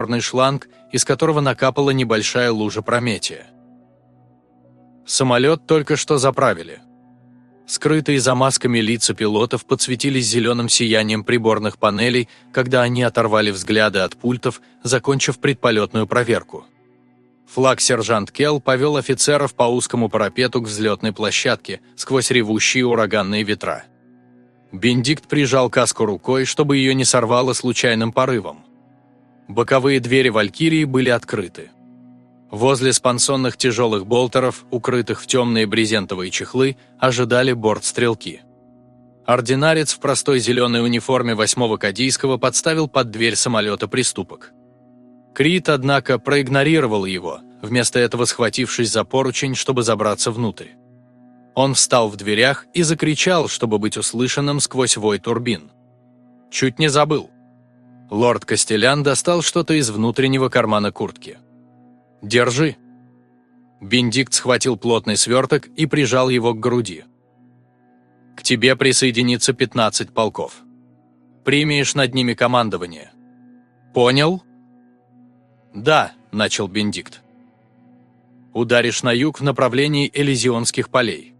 черный шланг, из которого накапала небольшая лужа прометия. Самолет только что заправили. Скрытые за масками лица пилотов подсветились зеленым сиянием приборных панелей, когда они оторвали взгляды от пультов, закончив предполетную проверку. Флаг-сержант Келл повел офицеров по узкому парапету к взлетной площадке сквозь ревущие ураганные ветра. Бендикт прижал каску рукой, чтобы ее не сорвало случайным порывом. Боковые двери «Валькирии» были открыты. Возле спансонных тяжелых болтеров, укрытых в темные брезентовые чехлы, ожидали бортстрелки. Ординарец в простой зеленой униформе 8-го Кадийского подставил под дверь самолета приступок. Крит, однако, проигнорировал его, вместо этого схватившись за поручень, чтобы забраться внутрь. Он встал в дверях и закричал, чтобы быть услышанным сквозь вой турбин. Чуть не забыл. Лорд Костелян достал что-то из внутреннего кармана куртки. «Держи». Бендикт схватил плотный сверток и прижал его к груди. «К тебе присоединится 15 полков. Примешь над ними командование. Понял?» «Да», – начал Бендикт. «Ударишь на юг в направлении Элизионских полей.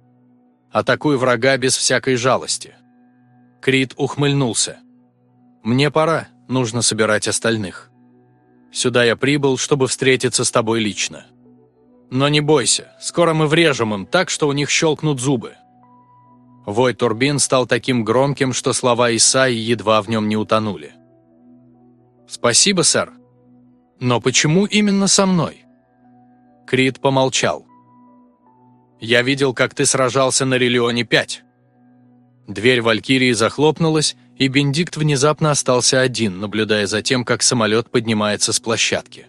Атакуй врага без всякой жалости». Крит ухмыльнулся. «Мне пора, нужно собирать остальных. Сюда я прибыл, чтобы встретиться с тобой лично. Но не бойся, скоро мы врежем им так, что у них щелкнут зубы». Вой турбин стал таким громким, что слова Исаи едва в нем не утонули. «Спасибо, сэр. Но почему именно со мной?» Крит помолчал. «Я видел, как ты сражался на Релионе-5». Дверь Валькирии захлопнулась, и Бендикт внезапно остался один, наблюдая за тем, как самолет поднимается с площадки.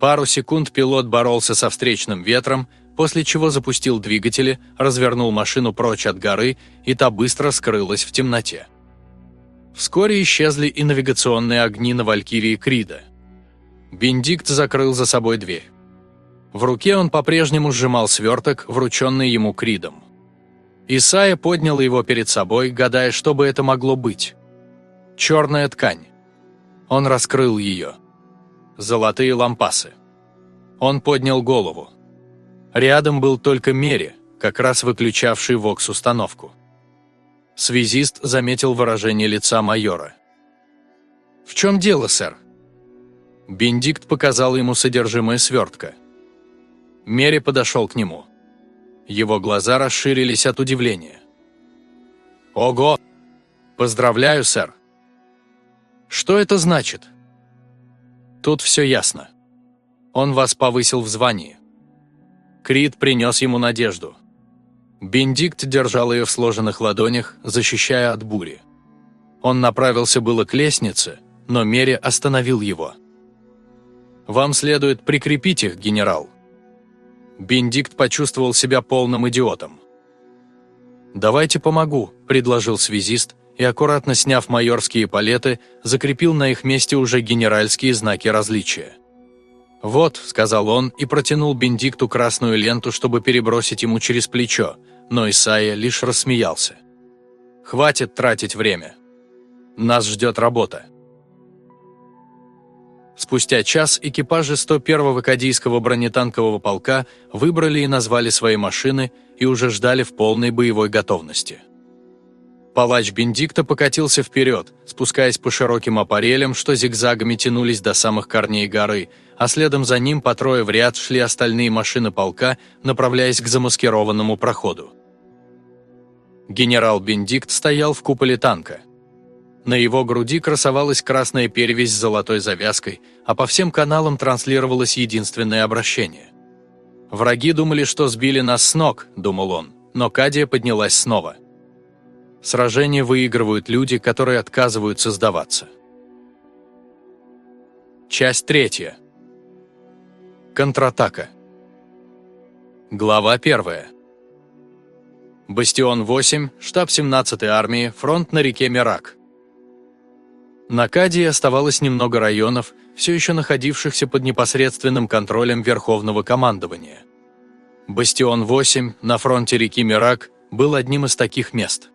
Пару секунд пилот боролся со встречным ветром, после чего запустил двигатели, развернул машину прочь от горы, и та быстро скрылась в темноте. Вскоре исчезли и навигационные огни на Валькирии Крида. Бендикт закрыл за собой дверь. В руке он по-прежнему сжимал сверток, врученный ему Кридом. Исайя поднял его перед собой, гадая, что бы это могло быть. Черная ткань. Он раскрыл ее. Золотые лампасы. Он поднял голову. Рядом был только Мери, как раз выключавший вокс-установку. Связист заметил выражение лица майора. «В чем дело, сэр?» Бендикт показал ему содержимое свертка. Мери подошел к нему. Его глаза расширились от удивления. «Ого! Поздравляю, сэр!» «Что это значит?» «Тут все ясно. Он вас повысил в звании». Крит принес ему надежду. Бендикт держал ее в сложенных ладонях, защищая от бури. Он направился было к лестнице, но Мере остановил его. «Вам следует прикрепить их, генерал», Бендикт почувствовал себя полным идиотом. «Давайте помогу», – предложил связист, и, аккуратно сняв майорские палеты, закрепил на их месте уже генеральские знаки различия. «Вот», – сказал он и протянул Бендикту красную ленту, чтобы перебросить ему через плечо, но Исайя лишь рассмеялся. «Хватит тратить время. Нас ждет работа». Спустя час экипажи 101-го Кадийского бронетанкового полка выбрали и назвали свои машины и уже ждали в полной боевой готовности. Палач Бендикта покатился вперед, спускаясь по широким аппарелям, что зигзагами тянулись до самых корней горы, а следом за ним по трое в ряд шли остальные машины полка, направляясь к замаскированному проходу. Генерал Бендикт стоял в куполе танка. На его груди красовалась красная перевязь с золотой завязкой, а по всем каналам транслировалось единственное обращение. «Враги думали, что сбили нас с ног», – думал он, но Кадия поднялась снова. Сражения выигрывают люди, которые отказываются сдаваться. Часть третья. Контратака. Глава первая. Бастион 8, штаб 17-й армии, фронт на реке Мирак. На Кадии оставалось немного районов, все еще находившихся под непосредственным контролем Верховного командования. Бастион-8 на фронте реки Мирак был одним из таких мест.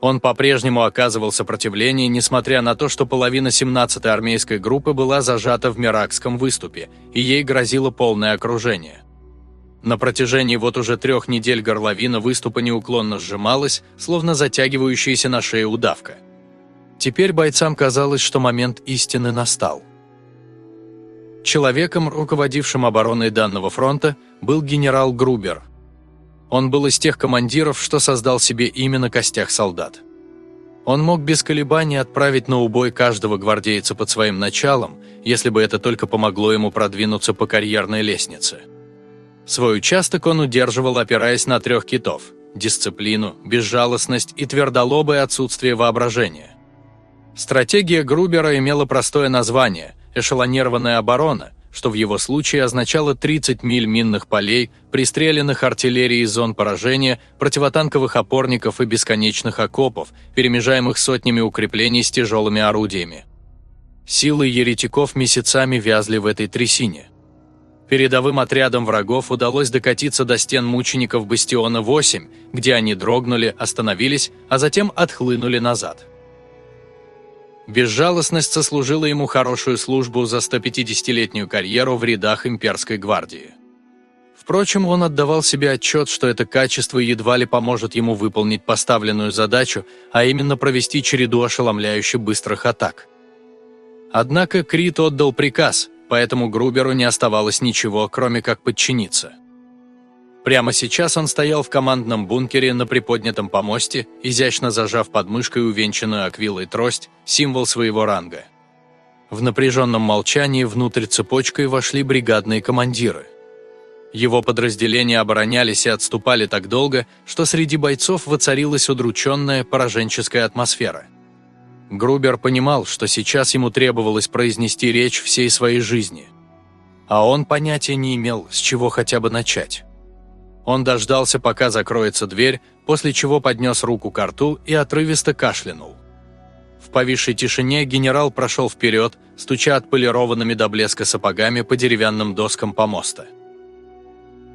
Он по-прежнему оказывал сопротивление, несмотря на то, что половина 17-й армейской группы была зажата в Миракском выступе, и ей грозило полное окружение. На протяжении вот уже трех недель горловина выступа неуклонно сжималась, словно затягивающаяся на шее удавка. Теперь бойцам казалось, что момент истины настал. Человеком, руководившим обороной данного фронта, был генерал Грубер. Он был из тех командиров, что создал себе имя на костях солдат. Он мог без колебаний отправить на убой каждого гвардейца под своим началом, если бы это только помогло ему продвинуться по карьерной лестнице. Свой участок он удерживал, опираясь на трех китов – дисциплину, безжалостность и твердолобое отсутствие воображения. Стратегия Грубера имела простое название – эшелонированная оборона, что в его случае означало 30 миль минных полей, пристреленных артиллерией зон поражения, противотанковых опорников и бесконечных окопов, перемежаемых сотнями укреплений с тяжелыми орудиями. Силы еретиков месяцами вязли в этой трясине. Передовым отрядам врагов удалось докатиться до стен мучеников Бастиона-8, где они дрогнули, остановились, а затем отхлынули назад. Безжалостность сослужила ему хорошую службу за 150-летнюю карьеру в рядах имперской гвардии. Впрочем, он отдавал себе отчет, что это качество едва ли поможет ему выполнить поставленную задачу, а именно провести череду ошеломляюще быстрых атак. Однако Крит отдал приказ, поэтому Груберу не оставалось ничего, кроме как подчиниться. Прямо сейчас он стоял в командном бункере на приподнятом помосте, изящно зажав под мышкой увенчанную аквилой трость, символ своего ранга. В напряженном молчании внутрь цепочкой вошли бригадные командиры. Его подразделения оборонялись и отступали так долго, что среди бойцов воцарилась удрученная пораженческая атмосфера. Грубер понимал, что сейчас ему требовалось произнести речь всей своей жизни. А он понятия не имел, с чего хотя бы начать. Он дождался, пока закроется дверь, после чего поднес руку к рту и отрывисто кашлянул. В повисшей тишине генерал прошел вперед, стуча отполированными до блеска сапогами по деревянным доскам помоста.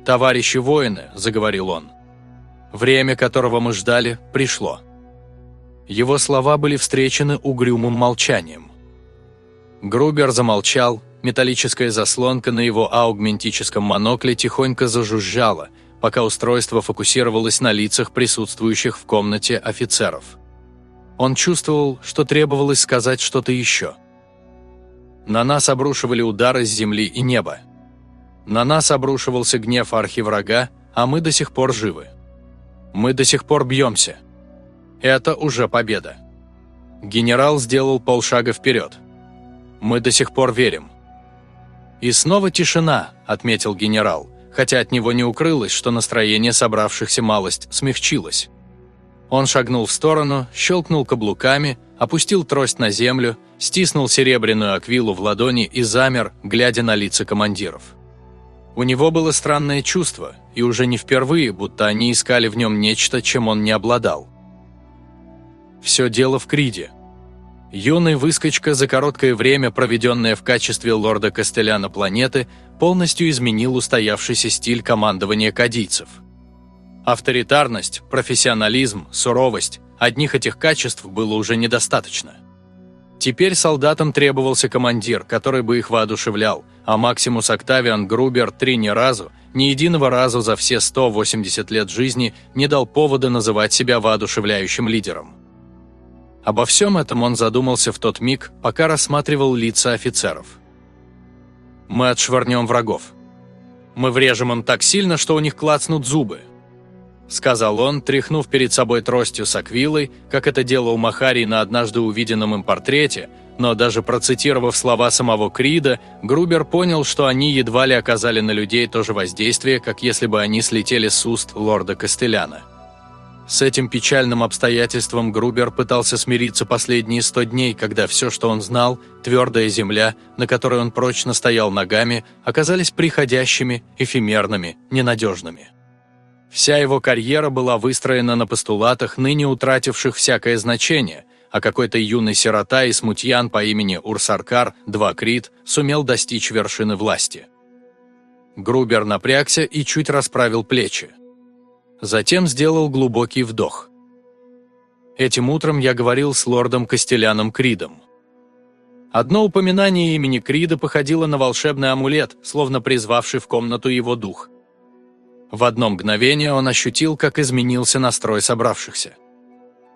«Товарищи воины», – заговорил он, – «время, которого мы ждали, пришло». Его слова были встречены угрюмым молчанием. Грубер замолчал, металлическая заслонка на его аугментическом монокле тихонько зажужжала – пока устройство фокусировалось на лицах присутствующих в комнате офицеров. Он чувствовал, что требовалось сказать что-то еще. На нас обрушивали удары с земли и неба. На нас обрушивался гнев архиврага, а мы до сих пор живы. Мы до сих пор бьемся. Это уже победа. Генерал сделал полшага вперед. Мы до сих пор верим. «И снова тишина», — отметил генерал хотя от него не укрылось, что настроение собравшихся малость смягчилось. Он шагнул в сторону, щелкнул каблуками, опустил трость на землю, стиснул серебряную аквилу в ладони и замер, глядя на лица командиров. У него было странное чувство, и уже не впервые, будто они искали в нем нечто, чем он не обладал. Все дело в Криде. Юный выскочка, за короткое время, проведенное в качестве лорда Костеляна планеты, полностью изменил устоявшийся стиль командования кадийцев. Авторитарность, профессионализм, суровость – одних этих качеств было уже недостаточно. Теперь солдатам требовался командир, который бы их воодушевлял, а Максимус Октавиан Грубер три ни разу, ни единого разу за все 180 лет жизни не дал повода называть себя воодушевляющим лидером. Обо всем этом он задумался в тот миг, пока рассматривал лица офицеров. «Мы отшвырнем врагов. Мы врежем им так сильно, что у них клацнут зубы», сказал он, тряхнув перед собой тростью с аквилой, как это делал Махарий на однажды увиденном им портрете, но даже процитировав слова самого Крида, Грубер понял, что они едва ли оказали на людей то же воздействие, как если бы они слетели с уст лорда Костеляна. С этим печальным обстоятельством Грубер пытался смириться последние сто дней, когда все, что он знал, твердая земля, на которой он прочно стоял ногами, оказались приходящими, эфемерными, ненадежными. Вся его карьера была выстроена на постулатах, ныне утративших всякое значение, а какой-то юный сирота и смутьян по имени Урсаркар, два Крит, сумел достичь вершины власти. Грубер напрягся и чуть расправил плечи. Затем сделал глубокий вдох. Этим утром я говорил с лордом Костеляном Кридом. Одно упоминание имени Крида походило на волшебный амулет, словно призвавший в комнату его дух. В одно мгновение он ощутил, как изменился настрой собравшихся.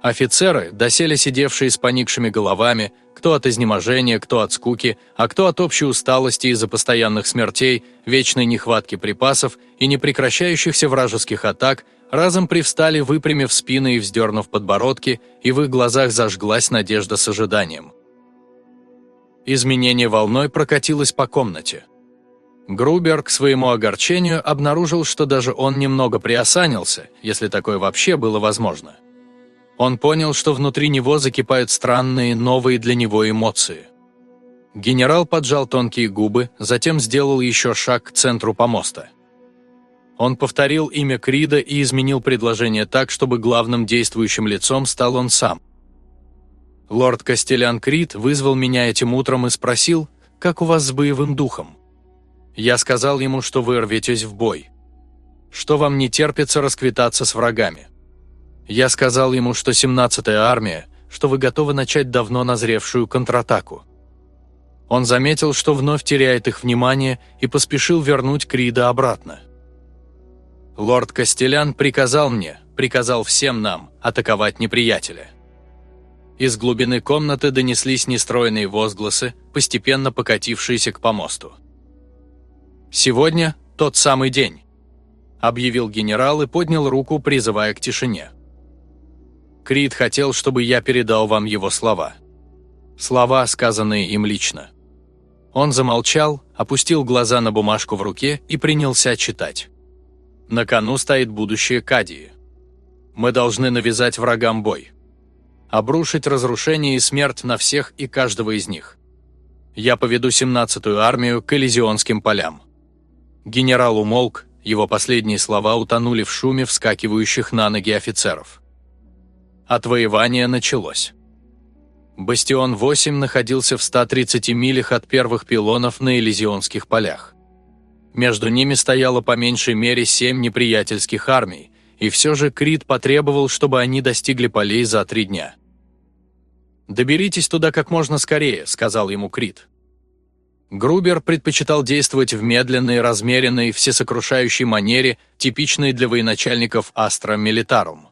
Офицеры, доселе сидевшие с поникшими головами, кто от изнеможения, кто от скуки, а кто от общей усталости из-за постоянных смертей, вечной нехватки припасов и непрекращающихся вражеских атак, разом привстали, выпрямив спины и вздернув подбородки, и в их глазах зажглась надежда с ожиданием. Изменение волной прокатилось по комнате. Грубер, к своему огорчению, обнаружил, что даже он немного приосанился, если такое вообще было возможно – он понял, что внутри него закипают странные, новые для него эмоции. Генерал поджал тонкие губы, затем сделал еще шаг к центру помоста. Он повторил имя Крида и изменил предложение так, чтобы главным действующим лицом стал он сам. Лорд Костелян Крид вызвал меня этим утром и спросил, как у вас с боевым духом. Я сказал ему, что вы рветесь в бой. Что вам не терпится расквитаться с врагами. Я сказал ему, что 17-я армия, что вы готовы начать давно назревшую контратаку. Он заметил, что вновь теряет их внимание и поспешил вернуть Крида обратно. Лорд Костелян приказал мне, приказал всем нам, атаковать неприятеля. Из глубины комнаты донеслись нестроенные возгласы, постепенно покатившиеся к помосту. «Сегодня тот самый день», – объявил генерал и поднял руку, призывая к тишине. Крид хотел, чтобы я передал вам его слова. Слова, сказанные им лично. Он замолчал, опустил глаза на бумажку в руке и принялся читать. На кону стоит будущее Кадии. Мы должны навязать врагам бой. Обрушить разрушение и смерть на всех и каждого из них. Я поведу 17-ю армию к Элизионским полям. Генерал умолк, его последние слова утонули в шуме вскакивающих на ноги офицеров. Отвоевание началось. Бастион-8 находился в 130 милях от первых пилонов на Элизионских полях. Между ними стояло по меньшей мере семь неприятельских армий, и все же Крит потребовал, чтобы они достигли полей за три дня. «Доберитесь туда как можно скорее», — сказал ему Крит. Грубер предпочитал действовать в медленной, размеренной, всесокрушающей манере, типичной для военачальников Астра Милитарум.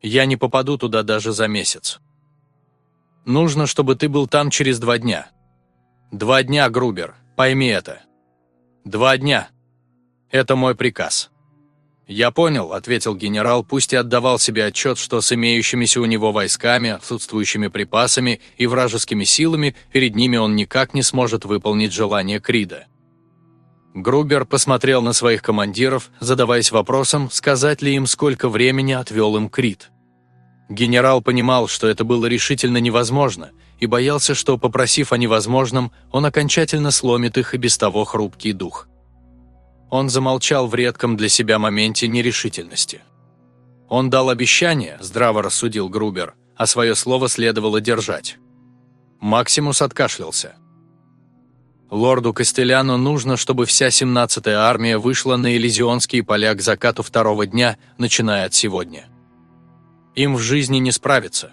Я не попаду туда даже за месяц. Нужно, чтобы ты был там через два дня. Два дня, Грубер, пойми это. Два дня. Это мой приказ. «Я понял», — ответил генерал, пусть и отдавал себе отчет, что с имеющимися у него войсками, отсутствующими припасами и вражескими силами перед ними он никак не сможет выполнить желание Крида. Грубер посмотрел на своих командиров, задаваясь вопросом, сказать ли им, сколько времени отвел им Крит. Генерал понимал, что это было решительно невозможно, и боялся, что, попросив о невозможном, он окончательно сломит их и без того хрупкий дух. Он замолчал в редком для себя моменте нерешительности. Он дал обещание, здраво рассудил Грубер, а свое слово следовало держать. Максимус откашлялся. Лорду Костеляну нужно, чтобы вся 17-я армия вышла на Элизионские поля к закату второго дня, начиная от сегодня. Им в жизни не справиться.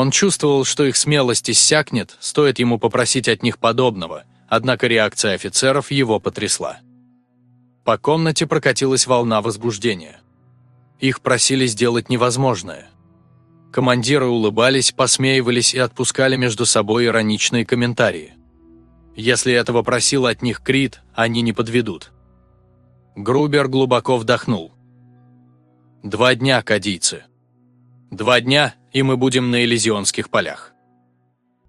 Он чувствовал, что их смелость иссякнет, стоит ему попросить от них подобного, однако реакция офицеров его потрясла. По комнате прокатилась волна возбуждения. Их просили сделать невозможное. Командиры улыбались, посмеивались и отпускали между собой ироничные комментарии. Если этого просил от них Крит, они не подведут. Грубер глубоко вдохнул. «Два дня, кадийцы. Два дня, и мы будем на Элизионских полях».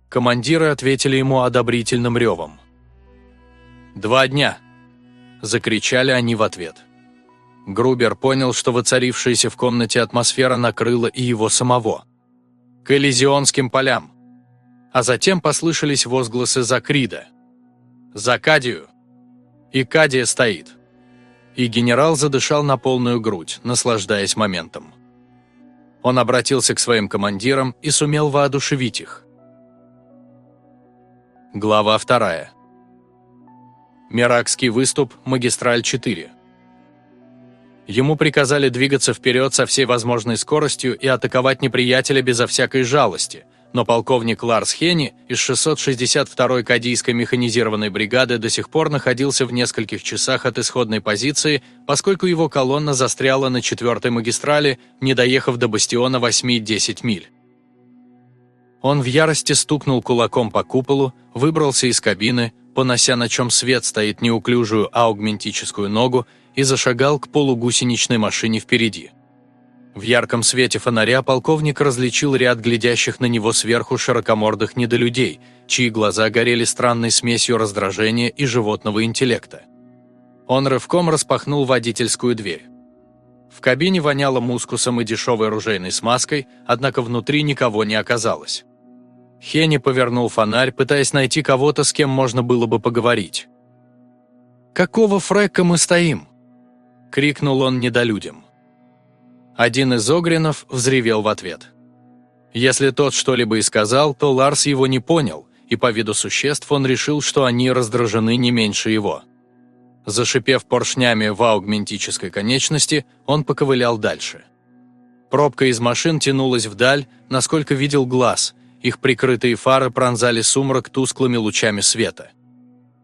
Командиры ответили ему одобрительным ревом. «Два дня!» – закричали они в ответ. Грубер понял, что воцарившаяся в комнате атмосфера накрыла и его самого. «К Элизионским полям!» А затем послышались возгласы за Крида – за Кадию!» И Кадия стоит. И генерал задышал на полную грудь, наслаждаясь моментом. Он обратился к своим командирам и сумел воодушевить их. Глава вторая. Миракский выступ, магистраль 4. Ему приказали двигаться вперед со всей возможной скоростью и атаковать неприятеля безо всякой жалости, но полковник Ларс Хенни из 662-й Кадийской механизированной бригады до сих пор находился в нескольких часах от исходной позиции, поскольку его колонна застряла на 4-й магистрали, не доехав до бастиона 8-10 миль. Он в ярости стукнул кулаком по куполу, выбрался из кабины, понося на чем свет стоит неуклюжую аугментическую ногу, и зашагал к полугусеничной машине впереди. В ярком свете фонаря полковник различил ряд глядящих на него сверху широкомордых недолюдей, чьи глаза горели странной смесью раздражения и животного интеллекта. Он рывком распахнул водительскую дверь. В кабине воняло мускусом и дешевой ружейной смазкой, однако внутри никого не оказалось. Хенни повернул фонарь, пытаясь найти кого-то, с кем можно было бы поговорить. «Какого фрека мы стоим?» – крикнул он недолюдям. Один из Огринов взревел в ответ. Если тот что-либо и сказал, то Ларс его не понял, и по виду существ он решил, что они раздражены не меньше его. Зашипев поршнями в аугментической конечности, он поковылял дальше. Пробка из машин тянулась вдаль, насколько видел глаз – их прикрытые фары пронзали сумрак тусклыми лучами света.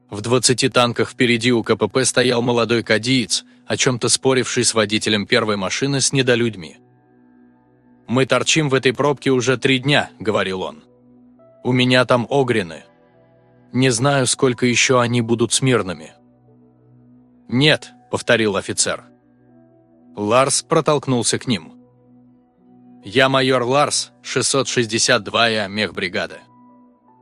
В 20 танках впереди у КПП стоял молодой кадиец, о чем-то споривший с водителем первой машины с недолюдьми. «Мы торчим в этой пробке уже три дня», — говорил он. «У меня там огрины. Не знаю, сколько еще они будут смирными». «Нет», — повторил офицер. Ларс протолкнулся к ним. «Я майор Ларс, 662-я мехбригада».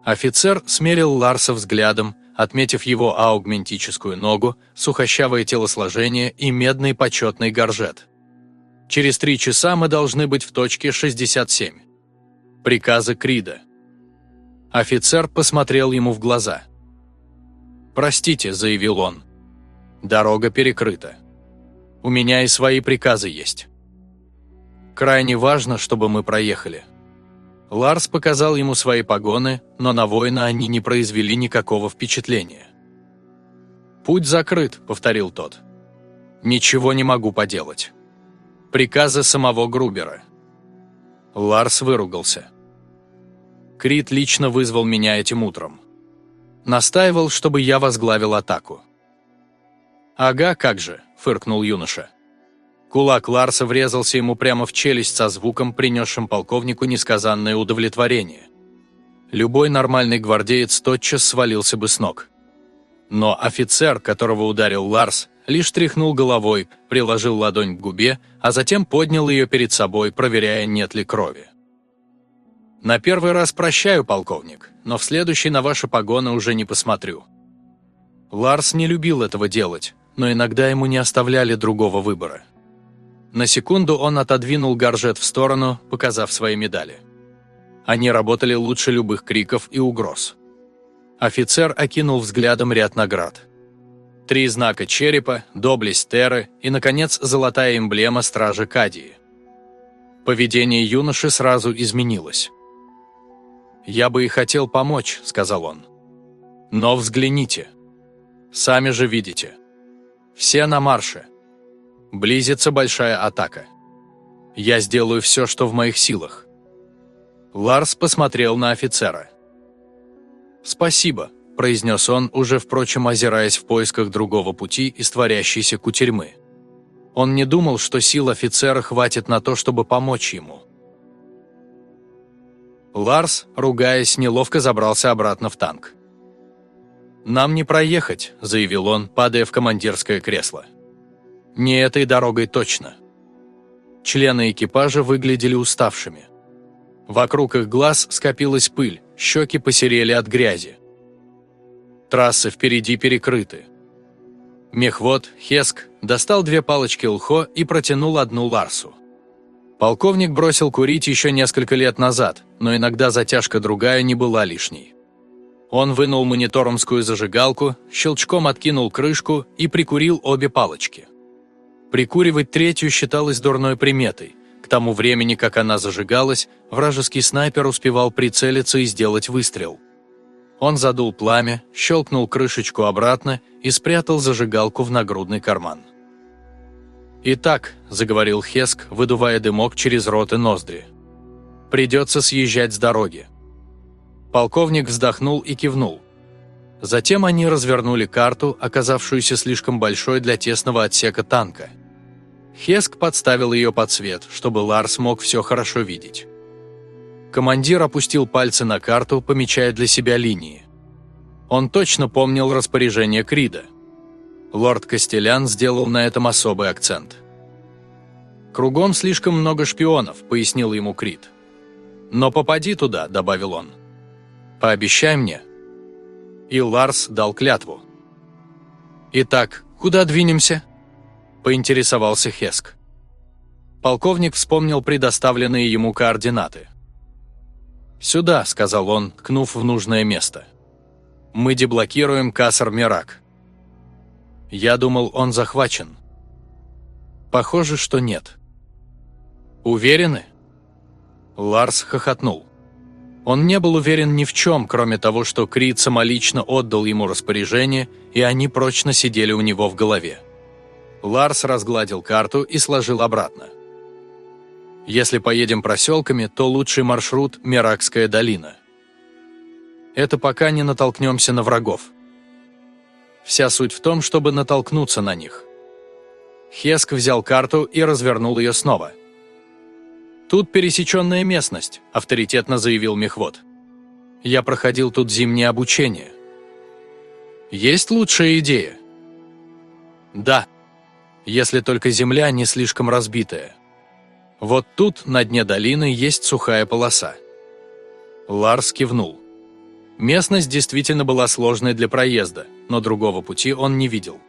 Офицер смерил Ларса взглядом, отметив его аугментическую ногу, сухощавое телосложение и медный почетный горжет. «Через три часа мы должны быть в точке 67». Приказы Крида. Офицер посмотрел ему в глаза. «Простите», — заявил он. «Дорога перекрыта. У меня и свои приказы есть». Крайне важно, чтобы мы проехали». Ларс показал ему свои погоны, но на воина они не произвели никакого впечатления. «Путь закрыт», — повторил тот. «Ничего не могу поделать. Приказы самого Грубера». Ларс выругался. Крит лично вызвал меня этим утром. Настаивал, чтобы я возглавил атаку. «Ага, как же», — фыркнул юноша. Кулак Ларса врезался ему прямо в челюсть со звуком, принесшим полковнику несказанное удовлетворение. Любой нормальный гвардеец тотчас свалился бы с ног. Но офицер, которого ударил Ларс, лишь тряхнул головой, приложил ладонь к губе, а затем поднял ее перед собой, проверяя, нет ли крови. «На первый раз прощаю, полковник, но в следующий на ваши погоны уже не посмотрю». Ларс не любил этого делать, но иногда ему не оставляли другого выбора. На секунду он отодвинул горжет в сторону, показав свои медали. Они работали лучше любых криков и угроз. Офицер окинул взглядом ряд наград. Три знака черепа, доблесть Терры и, наконец, золотая эмблема Стражи Кадии. Поведение юноши сразу изменилось. «Я бы и хотел помочь», — сказал он. «Но взгляните. Сами же видите. Все на марше. Близится большая атака. Я сделаю все, что в моих силах. Ларс посмотрел на офицера. «Спасибо», – произнес он, уже, впрочем, озираясь в поисках другого пути из творящейся кутерьмы. Он не думал, что сил офицера хватит на то, чтобы помочь ему. Ларс, ругаясь, неловко забрался обратно в танк. «Нам не проехать», – заявил он, падая в командирское кресло. Не этой дорогой точно. Члены экипажа выглядели уставшими. Вокруг их глаз скопилась пыль, щеки посерели от грязи. Трассы впереди перекрыты. Мехвод, Хеск, достал две палочки лхо и протянул одну Ларсу. Полковник бросил курить еще несколько лет назад, но иногда затяжка другая не была лишней. Он вынул мониторомскую зажигалку, щелчком откинул крышку и прикурил обе палочки. Прикуривать третью считалось дурной приметой. К тому времени, как она зажигалась, вражеский снайпер успевал прицелиться и сделать выстрел. Он задул пламя, щелкнул крышечку обратно и спрятал зажигалку в нагрудный карман. «Итак», – заговорил Хеск, выдувая дымок через рот и ноздри. «Придется съезжать с дороги». Полковник вздохнул и кивнул. Затем они развернули карту, оказавшуюся слишком большой для тесного отсека танка. Хеск подставил ее под свет, чтобы Ларс мог все хорошо видеть. Командир опустил пальцы на карту, помечая для себя линии. Он точно помнил распоряжение Крида. Лорд Костелян сделал на этом особый акцент. «Кругом слишком много шпионов», — пояснил ему Крид. «Но попади туда», — добавил он. «Пообещай мне». И Ларс дал клятву. «Итак, куда двинемся?» – поинтересовался Хеск. Полковник вспомнил предоставленные ему координаты. «Сюда», – сказал он, ткнув в нужное место. «Мы деблокируем Кассар-Мирак». Я думал, он захвачен. Похоже, что нет. Уверены? Ларс хохотнул. Он не был уверен ни в чем, кроме того, что Крид самолично отдал ему распоряжение, и они прочно сидели у него в голове. Ларс разгладил карту и сложил обратно. Если поедем проселками, то лучший маршрут – Миракская долина. Это пока не натолкнемся на врагов. Вся суть в том, чтобы натолкнуться на них. Хеск взял карту и развернул ее снова. «Тут пересеченная местность», – авторитетно заявил мехвод. «Я проходил тут зимнее обучение». «Есть лучшая идея?» «Да, если только земля не слишком разбитая. Вот тут, на дне долины, есть сухая полоса». Ларс кивнул. Местность действительно была сложной для проезда, но другого пути он не видел.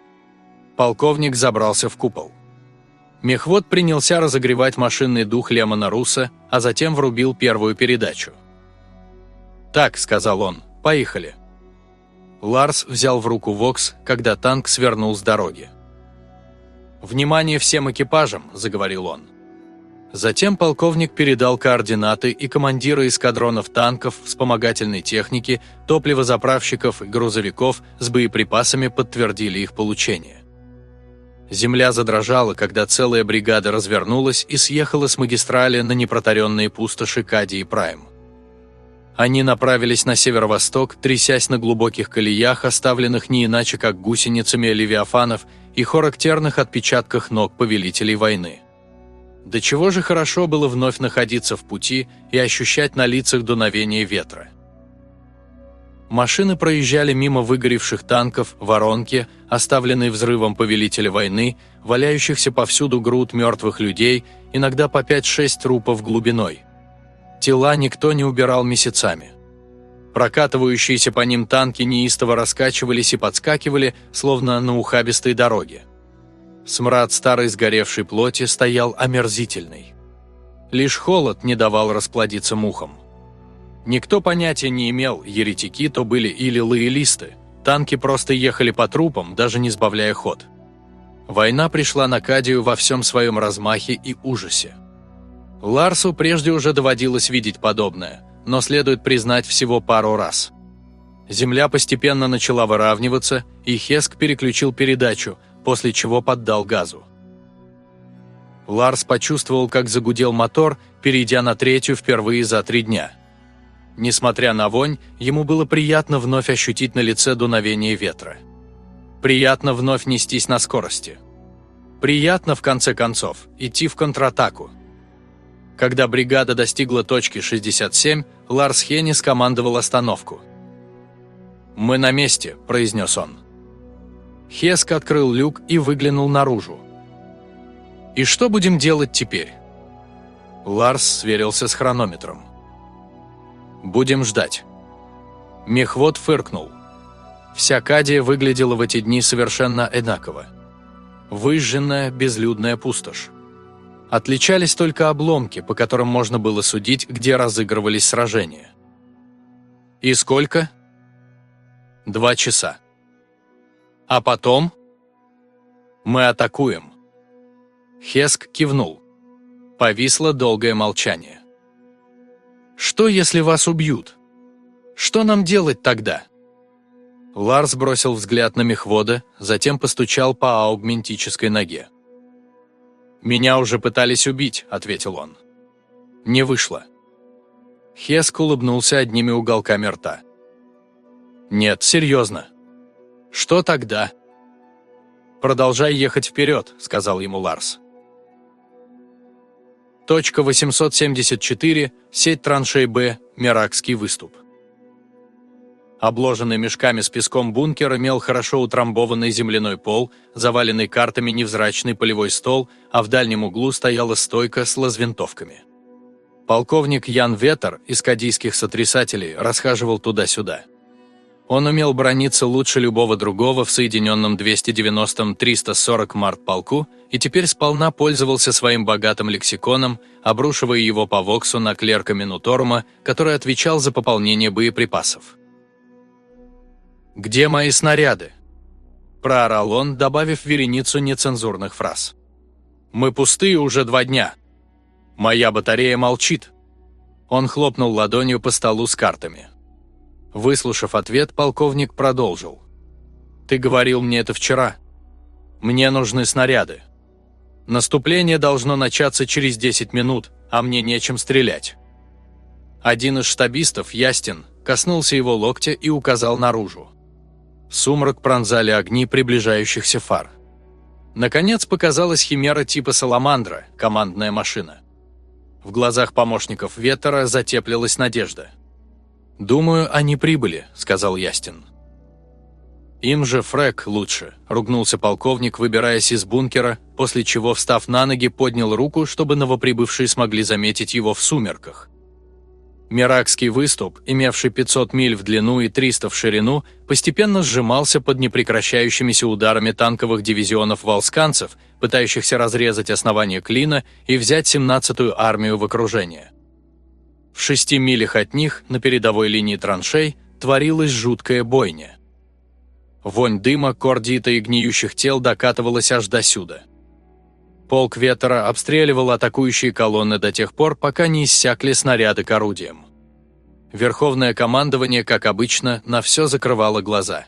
Полковник забрался в купол. Мехвод принялся разогревать машинный дух Лемона Руса, а затем врубил первую передачу. «Так», — сказал он, — «поехали». Ларс взял в руку Вокс, когда танк свернул с дороги. «Внимание всем экипажам», — заговорил он. Затем полковник передал координаты, и командиры эскадронов танков, вспомогательной техники, топливозаправщиков и грузовиков с боеприпасами подтвердили их получение. Земля задрожала, когда целая бригада развернулась и съехала с магистрали на непротаренные пустоши Кади и Прайм. Они направились на северо-восток, трясясь на глубоких колеях, оставленных не иначе как гусеницами левиафанов и характерных отпечатках ног повелителей войны. До чего же хорошо было вновь находиться в пути и ощущать на лицах дуновение ветра. Машины проезжали мимо выгоревших танков, воронки, оставленные взрывом повелителя войны, валяющихся повсюду груд мертвых людей, иногда по 5-6 трупов глубиной. Тела никто не убирал месяцами. Прокатывающиеся по ним танки неистово раскачивались и подскакивали, словно на ухабистой дороге. Смрад старой сгоревшей плоти стоял омерзительный. Лишь холод не давал расплодиться мухам. Никто понятия не имел, еретики то были или лоялисты. Танки просто ехали по трупам, даже не сбавляя ход. Война пришла на Кадию во всем своем размахе и ужасе. Ларсу прежде уже доводилось видеть подобное, но следует признать всего пару раз. Земля постепенно начала выравниваться, и Хеск переключил передачу, после чего поддал газу. Ларс почувствовал, как загудел мотор, перейдя на третью впервые за три дня. Несмотря на вонь, ему было приятно вновь ощутить на лице дуновение ветра. Приятно вновь нестись на скорости. Приятно, в конце концов, идти в контратаку. Когда бригада достигла точки 67, Ларс Хенни скомандовал остановку. «Мы на месте», – произнес он. Хеск открыл люк и выглянул наружу. «И что будем делать теперь?» Ларс сверился с хронометром. «Будем ждать». Мехвод фыркнул. Вся Кадия выглядела в эти дни совершенно одинаково. Выжженная, безлюдная пустошь. Отличались только обломки, по которым можно было судить, где разыгрывались сражения. «И сколько?» «Два часа». А потом? Мы атакуем. Хеск кивнул. Повисло долгое молчание. Что, если вас убьют? Что нам делать тогда? Ларс бросил взгляд на мехвода, затем постучал по аугментической ноге. «Меня уже пытались убить», — ответил он. «Не вышло». Хеск улыбнулся одними уголками рта. «Нет, серьезно. Что тогда?» «Продолжай ехать вперед», — сказал ему Ларс. Точка 874, сеть траншей Б, Миракский выступ. Обложенный мешками с песком бункер имел хорошо утрамбованный земляной пол, заваленный картами невзрачный полевой стол, а в дальнем углу стояла стойка с лазвинтовками. Полковник Ян Ветер из кадийских сотрясателей расхаживал туда-сюда. Он умел брониться лучше любого другого в соединенном 290-м 340 март полку и теперь сполна пользовался своим богатым лексиконом, обрушивая его по Воксу на клерка Минуторума, который отвечал за пополнение боеприпасов. «Где мои снаряды?» – проорал он, добавив вереницу нецензурных фраз. «Мы пустые уже два дня. Моя батарея молчит». Он хлопнул ладонью по столу с картами. Выслушав ответ, полковник продолжил. «Ты говорил мне это вчера. Мне нужны снаряды. Наступление должно начаться через 10 минут, а мне нечем стрелять». Один из штабистов, Ястин, коснулся его локтя и указал наружу. Сумрак пронзали огни приближающихся фар. Наконец показалась химера типа «Саламандра», командная машина. В глазах помощников Ветера затеплилась надежда – «Думаю, они прибыли», – сказал Ястин. «Им же Фрэк лучше», – ругнулся полковник, выбираясь из бункера, после чего, встав на ноги, поднял руку, чтобы новоприбывшие смогли заметить его в сумерках. Миракский выступ, имевший 500 миль в длину и 300 в ширину, постепенно сжимался под непрекращающимися ударами танковых дивизионов волсканцев, пытающихся разрезать основание клина и взять 17-ю армию в окружение. В шести милях от них, на передовой линии траншей, творилась жуткая бойня. Вонь дыма, кордита и гниющих тел докатывалась аж до сюда. Полк ветра обстреливал атакующие колонны до тех пор, пока не иссякли снаряды к орудиям. Верховное командование, как обычно, на все закрывало глаза.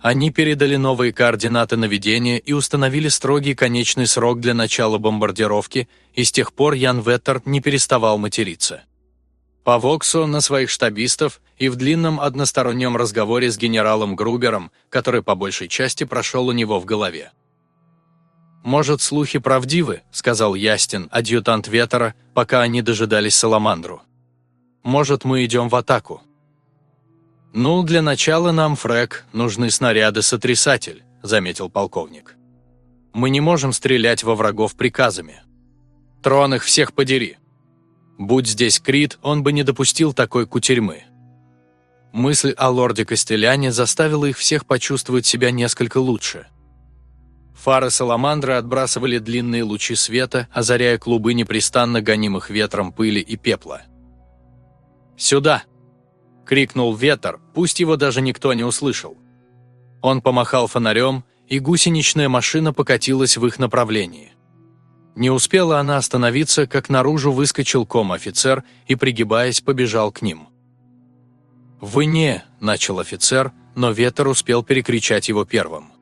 Они передали новые координаты наведения и установили строгий конечный срок для начала бомбардировки, и с тех пор Ян Веттер не переставал материться по Воксу на своих штабистов и в длинном одностороннем разговоре с генералом Грубером, который по большей части прошел у него в голове. «Может, слухи правдивы», — сказал Ястин, адъютант Ветера, пока они дожидались Саламандру. «Может, мы идем в атаку?» «Ну, для начала нам, Фрэк, нужны снаряды-сотрясатель», — заметил полковник. «Мы не можем стрелять во врагов приказами. Трон их всех подери. Будь здесь Крит, он бы не допустил такой кутерьмы. Мысль о лорде Костеляне заставила их всех почувствовать себя несколько лучше. Фары Саламандры отбрасывали длинные лучи света, озаряя клубы непрестанно гонимых ветром пыли и пепла. «Сюда!» – крикнул ветер, пусть его даже никто не услышал. Он помахал фонарем, и гусеничная машина покатилась в их направлении. Не успела она остановиться, как наружу выскочил ком-офицер и, пригибаясь, побежал к ним. «Вы не», – начал офицер, но ветер успел перекричать его первым.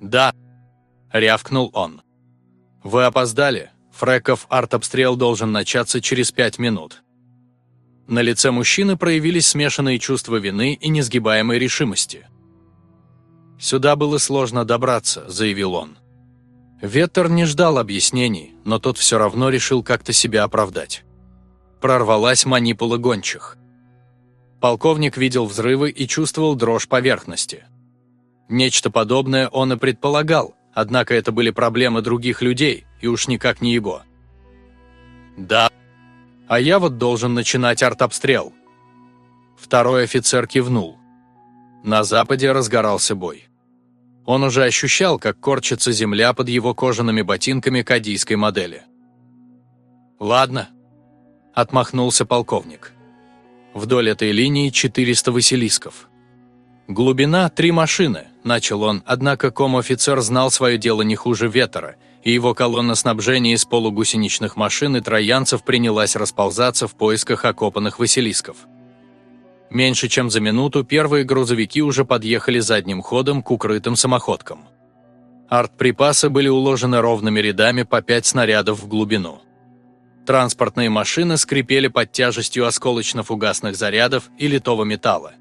«Да», – рявкнул он. «Вы опоздали. Фреков артобстрел должен начаться через пять минут». На лице мужчины проявились смешанные чувства вины и несгибаемой решимости. «Сюда было сложно добраться», – заявил он. Веттер не ждал объяснений, но тот все равно решил как-то себя оправдать. Прорвалась манипула гончих. Полковник видел взрывы и чувствовал дрожь поверхности. Нечто подобное он и предполагал, однако это были проблемы других людей, и уж никак не его. «Да. А я вот должен начинать артобстрел». Второй офицер кивнул. На западе разгорался бой. Он уже ощущал, как корчится земля под его кожаными ботинками кадийской модели. «Ладно», – отмахнулся полковник. Вдоль этой линии 400 василисков. «Глубина – три машины», – начал он, однако ком-офицер знал свое дело не хуже ветра, и его колонна снабжения из полугусеничных машин и троянцев принялась расползаться в поисках окопанных василисков. Меньше чем за минуту первые грузовики уже подъехали задним ходом к укрытым самоходкам. Артприпасы были уложены ровными рядами по пять снарядов в глубину. Транспортные машины скрипели под тяжестью осколочно-фугасных зарядов и литого металла.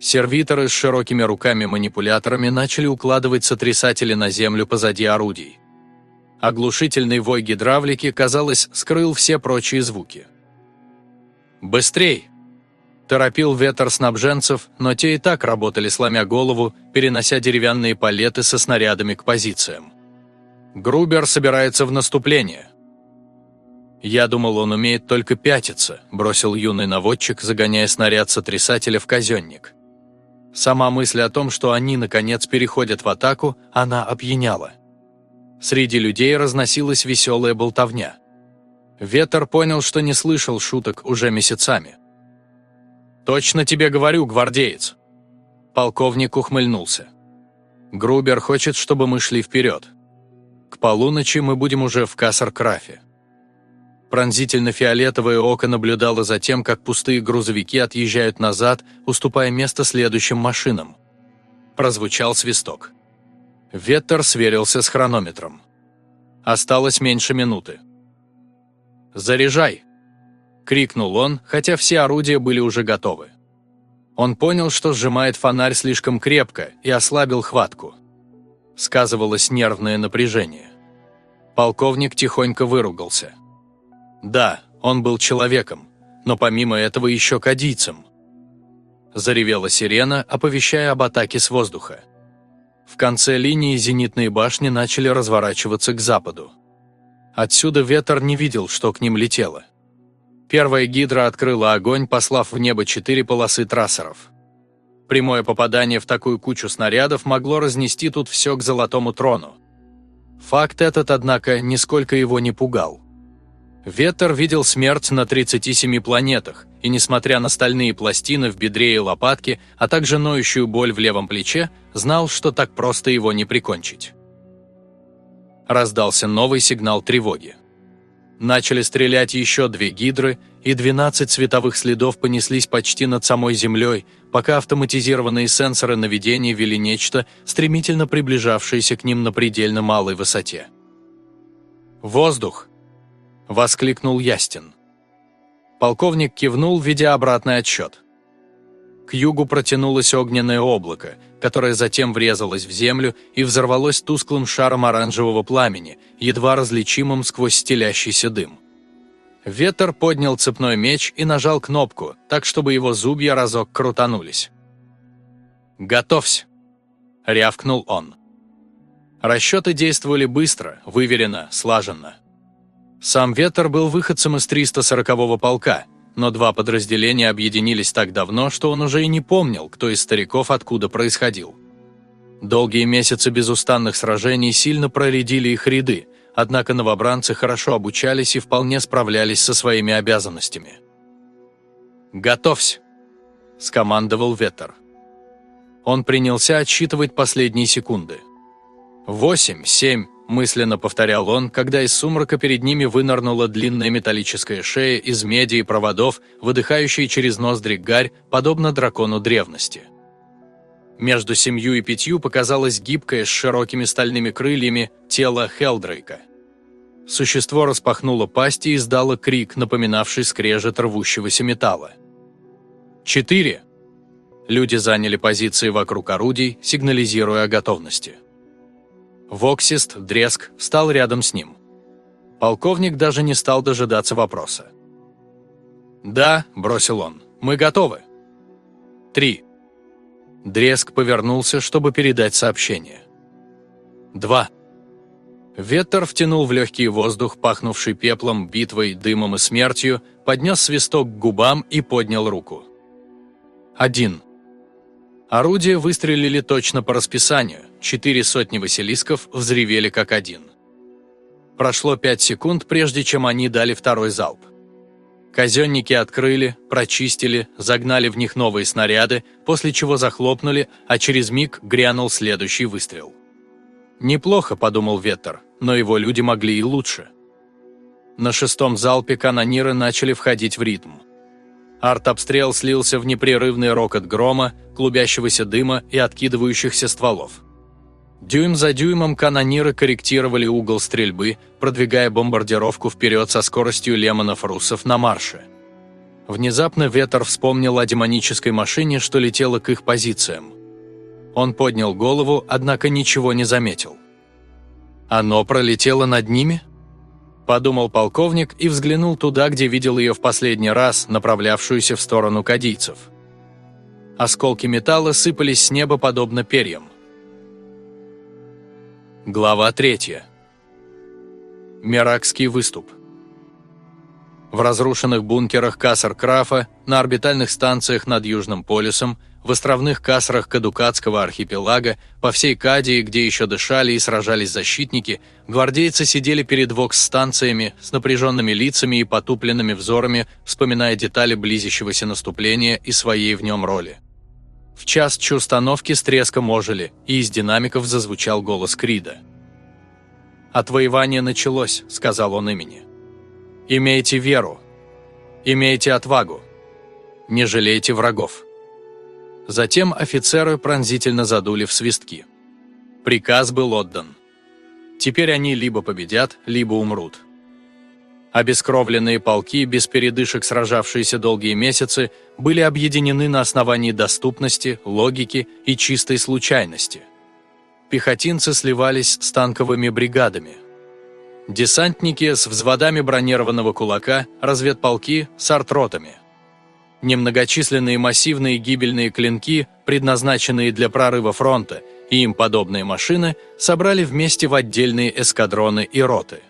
Сервиторы с широкими руками-манипуляторами начали укладывать сотрясатели на землю позади орудий. Оглушительный вой гидравлики, казалось, скрыл все прочие звуки. «Быстрей!» Торопил ветер снабженцев, но те и так работали сломя голову, перенося деревянные палеты со снарядами к позициям. Грубер собирается в наступление. «Я думал, он умеет только пятиться», – бросил юный наводчик, загоняя снаряд сотрясателя в казенник. Сама мысль о том, что они, наконец, переходят в атаку, она опьяняла. Среди людей разносилась веселая болтовня. Ветер понял, что не слышал шуток уже месяцами. «Точно тебе говорю, гвардеец!» Полковник ухмыльнулся. «Грубер хочет, чтобы мы шли вперед. К полуночи мы будем уже в Кассар-Крафе». Пронзительно-фиолетовое око наблюдало за тем, как пустые грузовики отъезжают назад, уступая место следующим машинам. Прозвучал свисток. Веттер сверился с хронометром. Осталось меньше минуты. «Заряжай!» – крикнул он, хотя все орудия были уже готовы. Он понял, что сжимает фонарь слишком крепко и ослабил хватку. Сказывалось нервное напряжение. Полковник тихонько выругался. Да, он был человеком, но помимо этого еще кадийцем. Заревела сирена, оповещая об атаке с воздуха. В конце линии зенитные башни начали разворачиваться к западу. Отсюда ветер не видел, что к ним летело. Первая гидра открыла огонь, послав в небо четыре полосы трассеров. Прямое попадание в такую кучу снарядов могло разнести тут все к золотому трону. Факт этот, однако, нисколько его не пугал. Ветер видел смерть на 37 планетах, и несмотря на стальные пластины в бедре и лопатке, а также ноющую боль в левом плече, знал, что так просто его не прикончить. Раздался новый сигнал тревоги. Начали стрелять еще две гидры, и 12 световых следов понеслись почти над самой Землей, пока автоматизированные сенсоры наведения вели нечто, стремительно приближавшееся к ним на предельно малой высоте. «Воздух!» – воскликнул Ястин. Полковник кивнул, ведя обратный отсчет. К югу протянулось огненное облако, которое затем врезалось в землю и взорвалось тусклым шаром оранжевого пламени, едва различимым сквозь стелящийся дым. Ветер поднял цепной меч и нажал кнопку, так чтобы его зубья разок крутанулись. «Готовься!» – рявкнул он. Расчеты действовали быстро, выверенно, слаженно. Сам Ветер был выходцем из 340-го полка, но два подразделения объединились так давно, что он уже и не помнил, кто из стариков откуда происходил. Долгие месяцы безустанных сражений сильно проредили их ряды, однако новобранцы хорошо обучались и вполне справлялись со своими обязанностями. «Готовься!» – скомандовал Ветер. Он принялся отсчитывать последние секунды. «Восемь, семь, мысленно повторял он, когда из сумрака перед ними вынырнула длинная металлическая шея из меди и проводов, выдыхающая через ноздри гарь, подобно дракону древности. Между семью и пятью показалось гибкое с широкими стальными крыльями тело Хелдрейка. Существо распахнуло пасть и издало крик, напоминавший скрежет рвущегося металла. «Четыре!» Люди заняли позиции вокруг орудий, сигнализируя о готовности. Воксист, Дреск, встал рядом с ним. Полковник даже не стал дожидаться вопроса. «Да», – бросил он, – «мы готовы». «Три». Дреск повернулся, чтобы передать сообщение. «Два». Ветер втянул в легкий воздух, пахнувший пеплом, битвой, дымом и смертью, поднес свисток к губам и поднял руку. «Один». Орудия выстрелили точно по расписанию, четыре сотни василисков взревели как один. Прошло пять секунд, прежде чем они дали второй залп. Казенники открыли, прочистили, загнали в них новые снаряды, после чего захлопнули, а через миг грянул следующий выстрел. «Неплохо», — подумал Веттер, но его люди могли и лучше. На шестом залпе канониры начали входить в ритм. Артобстрел слился в непрерывный рокот грома, клубящегося дыма и откидывающихся стволов. Дюйм за дюймом канониры корректировали угол стрельбы, продвигая бомбардировку вперед со скоростью лемонов-руссов на марше. Внезапно Ветер вспомнил о демонической машине, что летела к их позициям. Он поднял голову, однако ничего не заметил. «Оно пролетело над ними?» Подумал полковник и взглянул туда, где видел ее в последний раз, направлявшуюся в сторону кадийцев. Осколки металла сыпались с неба подобно перьям. Глава 3. Миракский выступ. В разрушенных бункерах Кассар-Крафа, на орбитальных станциях над Южным полюсом, в островных кассарах Кадукатского архипелага, по всей Кадии, где еще дышали и сражались защитники, гвардейцы сидели перед вокс-станциями с напряженными лицами и потупленными взорами, вспоминая детали близящегося наступления и своей в нем роли. В час установки с треском ожили, и из динамиков зазвучал голос Крида. «Отвоевание началось», — сказал он имени. «Имейте веру. Имейте отвагу. Не жалейте врагов». Затем офицеры пронзительно задули в свистки. Приказ был отдан. Теперь они либо победят, либо умрут. Обескровленные полки, без передышек сражавшиеся долгие месяцы, были объединены на основании доступности, логики и чистой случайности. Пехотинцы сливались с танковыми бригадами. Десантники с взводами бронированного кулака, разведполки с артротами. Немногочисленные массивные гибельные клинки, предназначенные для прорыва фронта, и им подобные машины собрали вместе в отдельные эскадроны и роты.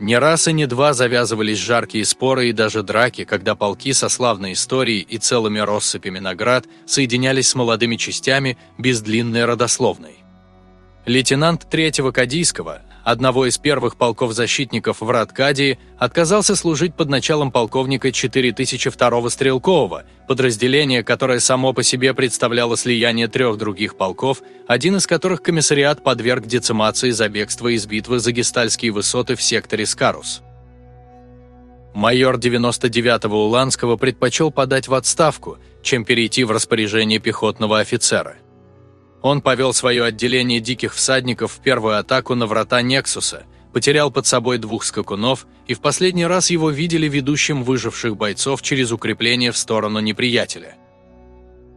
Не раз и не два завязывались жаркие споры и даже драки, когда полки со славной историей и целыми россыпями наград соединялись с молодыми частями без длинной родословной. Лейтенант третьего Кадийского, одного из первых полков защитников в Радкадии, отказался служить под началом полковника 4002-го стрелкового, подразделения, которое само по себе представляло слияние трех других полков, один из которых комиссариат подверг децимации за бегство из битвы за гестальские высоты в секторе Скарус. Майор 99-го Уланского предпочел подать в отставку, чем перейти в распоряжение пехотного офицера – он повел свое отделение диких всадников в первую атаку на врата Нексуса, потерял под собой двух скакунов, и в последний раз его видели ведущим выживших бойцов через укрепление в сторону неприятеля.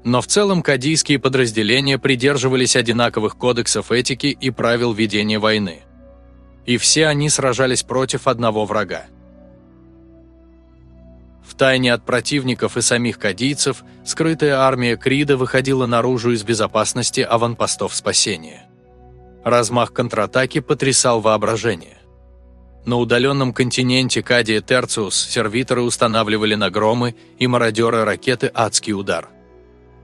Но в целом кадийские подразделения придерживались одинаковых кодексов этики и правил ведения войны. И все они сражались против одного врага – Втайне от противников и самих кадийцев, скрытая армия Крида выходила наружу из безопасности аванпостов спасения. Размах контратаки потрясал воображение. На удаленном континенте Кадия Терциус сервиторы устанавливали на громы и мародеры ракеты «Адский удар».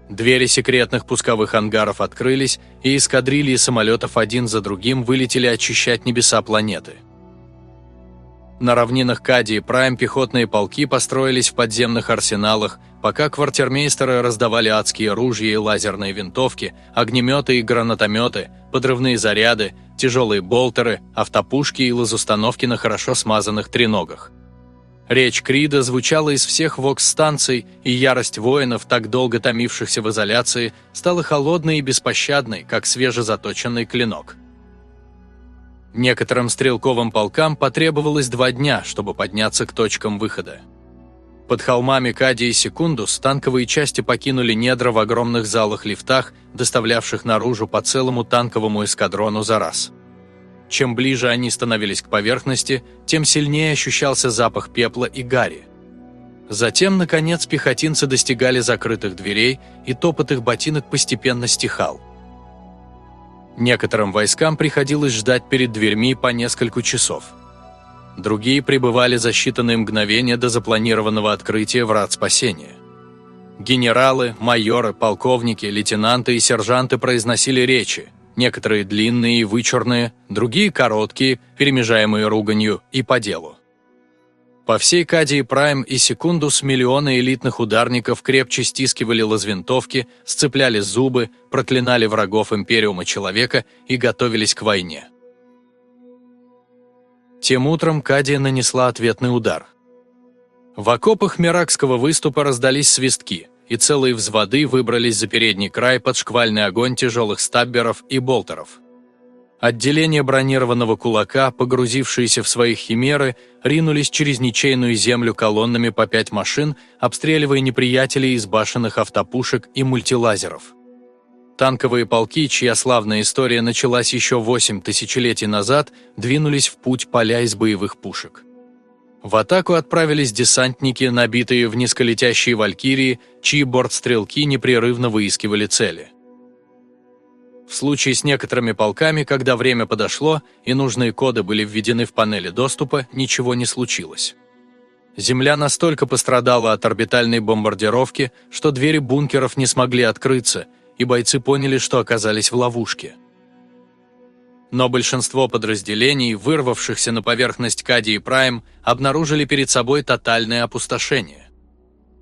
Двери секретных пусковых ангаров открылись, и эскадрильи самолетов один за другим вылетели очищать небеса планеты – на равнинах Кади и Прайм пехотные полки построились в подземных арсеналах, пока квартирмейстеры раздавали адские ружья и лазерные винтовки, огнеметы и гранатометы, подрывные заряды, тяжелые болтеры, автопушки и лазустановки на хорошо смазанных треногах. Речь Крида звучала из всех вокс-станций, и ярость воинов, так долго томившихся в изоляции, стала холодной и беспощадной, как свежезаточенный клинок. Некоторым стрелковым полкам потребовалось два дня, чтобы подняться к точкам выхода. Под холмами Кади и Секундус танковые части покинули недра в огромных залах-лифтах, доставлявших наружу по целому танковому эскадрону за раз. Чем ближе они становились к поверхности, тем сильнее ощущался запах пепла и гари. Затем, наконец, пехотинцы достигали закрытых дверей, и топот их ботинок постепенно стихал. Некоторым войскам приходилось ждать перед дверьми по несколько часов. Другие пребывали за считанные мгновения до запланированного открытия врат спасения. Генералы, майоры, полковники, лейтенанты и сержанты произносили речи, некоторые длинные и вычурные, другие короткие, перемежаемые руганью и по делу. По всей Кадии Прайм и Секундус миллионы элитных ударников крепче стискивали лазвинтовки, сцепляли зубы, проклинали врагов Империума Человека и готовились к войне. Тем утром Кадия нанесла ответный удар. В окопах Миракского выступа раздались свистки, и целые взводы выбрались за передний край под шквальный огонь тяжелых стабберов и болтеров. Отделение бронированного кулака, погрузившиеся в свои химеры, ринулись через ничейную землю колоннами по пять машин, обстреливая неприятелей из башенных автопушек и мультилазеров. Танковые полки, чья славная история началась еще восемь тысячелетий назад, двинулись в путь поля из боевых пушек. В атаку отправились десантники, набитые в низколетящие валькирии, чьи бортстрелки непрерывно выискивали цели. В случае с некоторыми полками, когда время подошло и нужные коды были введены в панели доступа, ничего не случилось. Земля настолько пострадала от орбитальной бомбардировки, что двери бункеров не смогли открыться, и бойцы поняли, что оказались в ловушке. Но большинство подразделений, вырвавшихся на поверхность Кади и Прайм, обнаружили перед собой тотальное опустошение.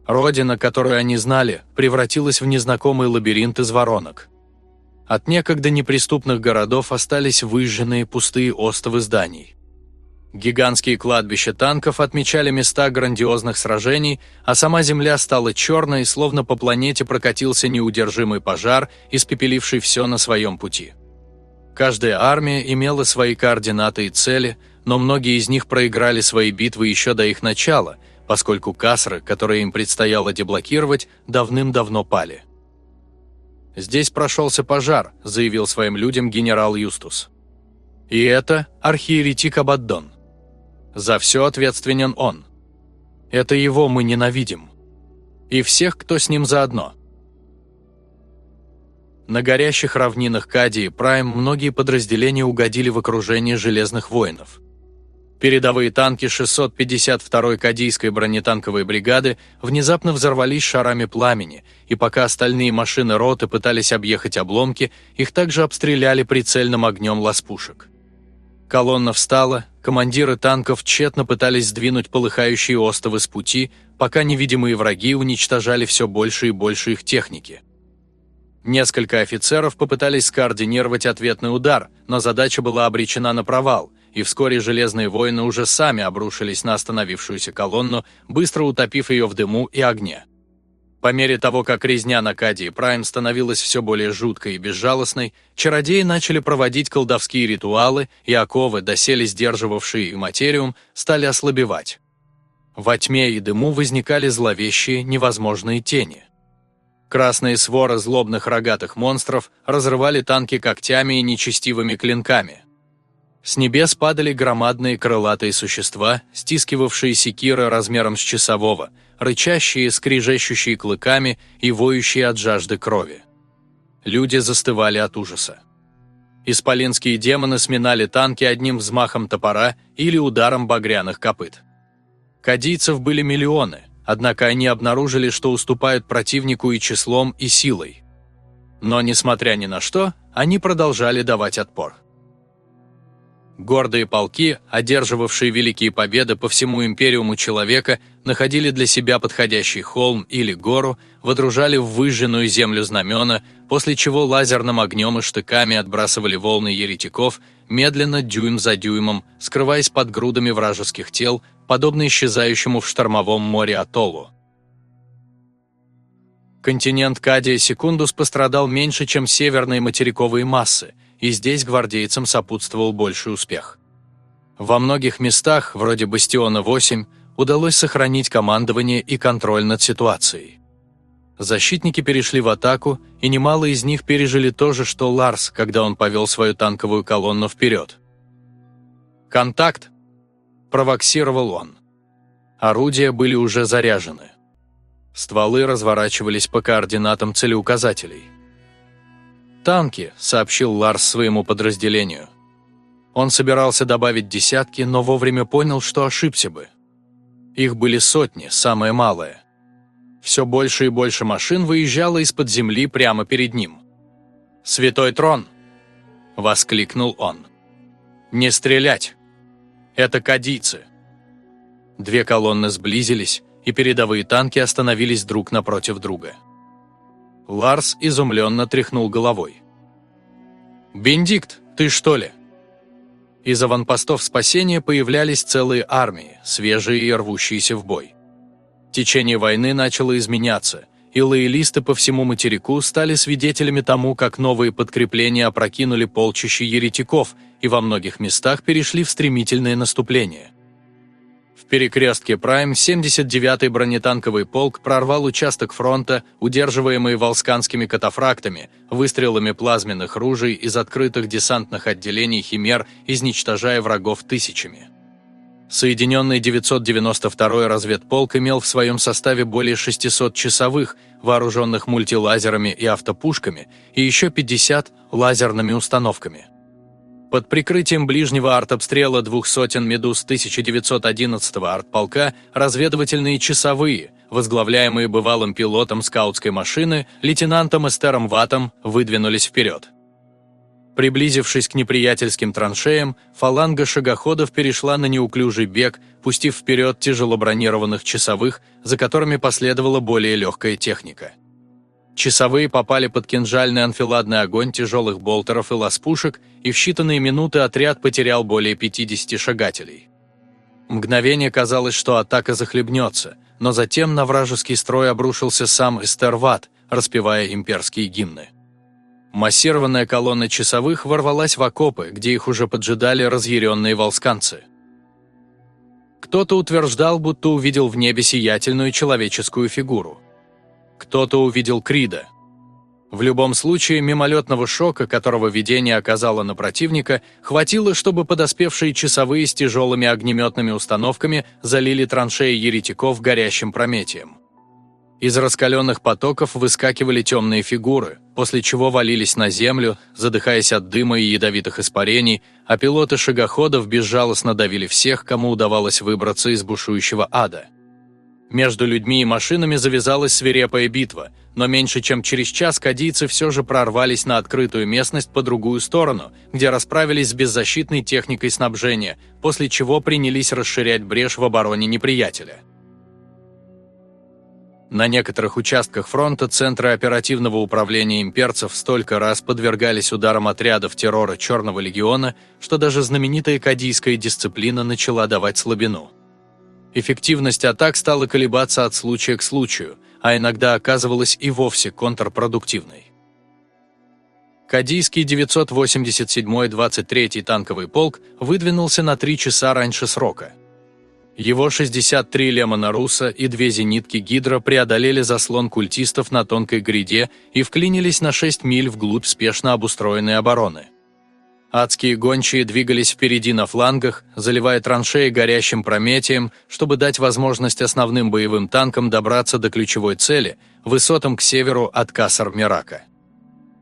Родина, которую они знали, превратилась в незнакомый лабиринт из воронок. От некогда неприступных городов остались выжженные пустые остовы зданий. Гигантские кладбища танков отмечали места грандиозных сражений, а сама земля стала черной, словно по планете прокатился неудержимый пожар, испепеливший все на своем пути. Каждая армия имела свои координаты и цели, но многие из них проиграли свои битвы еще до их начала, поскольку касры, которые им предстояло деблокировать, давным-давно пали. «Здесь прошелся пожар», – заявил своим людям генерал Юстус. «И это архиеретик Абаддон. За все ответственен он. Это его мы ненавидим. И всех, кто с ним заодно». На горящих равнинах Кади и Прайм многие подразделения угодили в окружение Железных воинов – Передовые танки 652-й Кадийской бронетанковой бригады внезапно взорвались шарами пламени, и пока остальные машины роты пытались объехать обломки, их также обстреляли прицельным огнем ласпушек. Колонна встала, командиры танков тщетно пытались сдвинуть полыхающие остовы с пути, пока невидимые враги уничтожали все больше и больше их техники. Несколько офицеров попытались скоординировать ответный удар, но задача была обречена на провал – и вскоре железные воины уже сами обрушились на остановившуюся колонну, быстро утопив ее в дыму и огне. По мере того, как резня на Кади Прайм становилась все более жуткой и безжалостной, чародеи начали проводить колдовские ритуалы, и оковы, доселе сдерживавшие материум, стали ослабевать. Во тьме и дыму возникали зловещие, невозможные тени. Красные своры злобных рогатых монстров разрывали танки когтями и нечестивыми клинками. С небес падали громадные крылатые существа, стискивавшие секиры размером с часового, рычащие, скрижещущие клыками и воющие от жажды крови. Люди застывали от ужаса. Исполинские демоны сминали танки одним взмахом топора или ударом багряных копыт. Кадийцев были миллионы, однако они обнаружили, что уступают противнику и числом, и силой. Но, несмотря ни на что, они продолжали давать отпор. Гордые полки, одерживавшие великие победы по всему империуму человека, находили для себя подходящий холм или гору, водружали в выжженную землю знамена, после чего лазерным огнем и штыками отбрасывали волны еретиков, медленно, дюйм за дюймом, скрываясь под грудами вражеских тел, подобно исчезающему в штормовом море атоллу. Континент Кадия Секундус пострадал меньше, чем северные материковые массы – и здесь гвардейцам сопутствовал больший успех. Во многих местах, вроде Бастиона-8, удалось сохранить командование и контроль над ситуацией. Защитники перешли в атаку, и немало из них пережили то же, что Ларс, когда он повел свою танковую колонну вперед. «Контакт!» – провоксировал он. Орудия были уже заряжены. Стволы разворачивались по координатам целеуказателей – «Танки», — сообщил Ларс своему подразделению. Он собирался добавить десятки, но вовремя понял, что ошибся бы. Их были сотни, самое малое. Все больше и больше машин выезжало из-под земли прямо перед ним. «Святой трон!» — воскликнул он. «Не стрелять! Это кадийцы!» Две колонны сблизились, и передовые танки остановились друг напротив друга. Ларс изумленно тряхнул головой. «Бендикт, ты что ли?» Из аванпостов спасения появлялись целые армии, свежие и рвущиеся в бой. Течение войны начало изменяться, и лоялисты по всему материку стали свидетелями тому, как новые подкрепления опрокинули полчища еретиков и во многих местах перешли в стремительное наступление. В перекрестке Прайм 79-й бронетанковый полк прорвал участок фронта, удерживаемый волсканскими катафрактами, выстрелами плазменных ружей из открытых десантных отделений «Химер», изничтожая врагов тысячами. Соединенный 992-й разведполк имел в своем составе более 600 часовых, вооруженных мультилазерами и автопушками, и еще 50 лазерными установками. Под прикрытием ближнего артобстрела двух сотен «Медуз» 1911-го артполка разведывательные часовые, возглавляемые бывалым пилотом скаутской машины, лейтенантом Эстером Ватом, выдвинулись вперед. Приблизившись к неприятельским траншеям, фаланга шагоходов перешла на неуклюжий бег, пустив вперед тяжелобронированных часовых, за которыми последовала более легкая техника. Часовые попали под кинжальный анфиладный огонь тяжелых болтеров и ласпушек, и в считанные минуты отряд потерял более 50 шагателей. Мгновение казалось, что атака захлебнется, но затем на вражеский строй обрушился сам Эстерват, распевая имперские гимны. Массированная колонна часовых ворвалась в окопы, где их уже поджидали разъяренные волсканцы. Кто-то утверждал, будто увидел в небе сиятельную человеческую фигуру – кто-то увидел Крида. В любом случае, мимолетного шока, которого видение оказало на противника, хватило, чтобы подоспевшие часовые с тяжелыми огнеметными установками залили траншеи еретиков горящим прометием. Из раскаленных потоков выскакивали темные фигуры, после чего валились на землю, задыхаясь от дыма и ядовитых испарений, а пилоты шагоходов безжалостно давили всех, кому удавалось выбраться из бушующего ада. Между людьми и машинами завязалась свирепая битва, но меньше чем через час кадийцы все же прорвались на открытую местность по другую сторону, где расправились с беззащитной техникой снабжения, после чего принялись расширять брешь в обороне неприятеля. На некоторых участках фронта центры оперативного управления имперцев столько раз подвергались ударам отрядов террора Черного легиона, что даже знаменитая кадийская дисциплина начала давать слабину. Эффективность атак стала колебаться от случая к случаю, а иногда оказывалась и вовсе контрпродуктивной. Кадийский 987-й 23-й танковый полк выдвинулся на три часа раньше срока. Его 63 Лемона Руса и две зенитки Гидра преодолели заслон культистов на тонкой гряде и вклинились на 6 миль вглубь спешно обустроенной обороны. Адские гончие двигались впереди на флангах, заливая траншеи горящим прометием, чтобы дать возможность основным боевым танкам добраться до ключевой цели, высотам к северу от Кассар-Мирака.